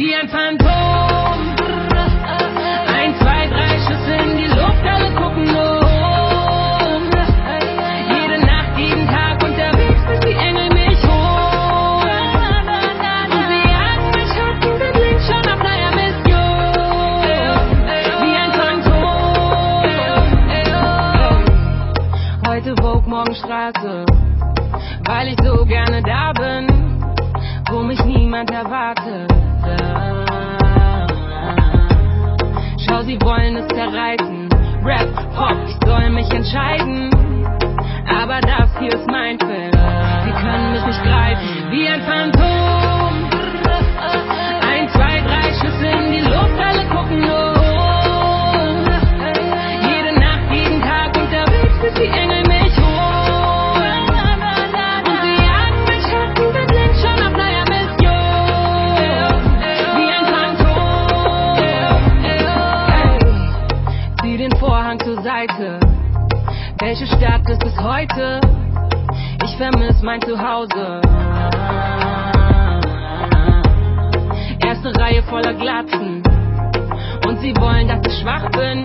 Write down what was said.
wie ein Phantom. Ein, zwei, drei Schüsse in die Luft, alle gucken um. Jede Nacht, jeden Tag unterwegs, bis die Engel mich holen. Wie ein Phantom. Heute Vogue, morgen weil ich so gerne da bin, wo mich niemand erwartet. sie wollen es zerreißen. Rap, Pop, ich soll mich entscheiden. Welche Stadt ist es heute? Ich vermiss mein Zuhause. Erste Reihe voller Glatzen. Und sie wollen, dass ich schwach bin.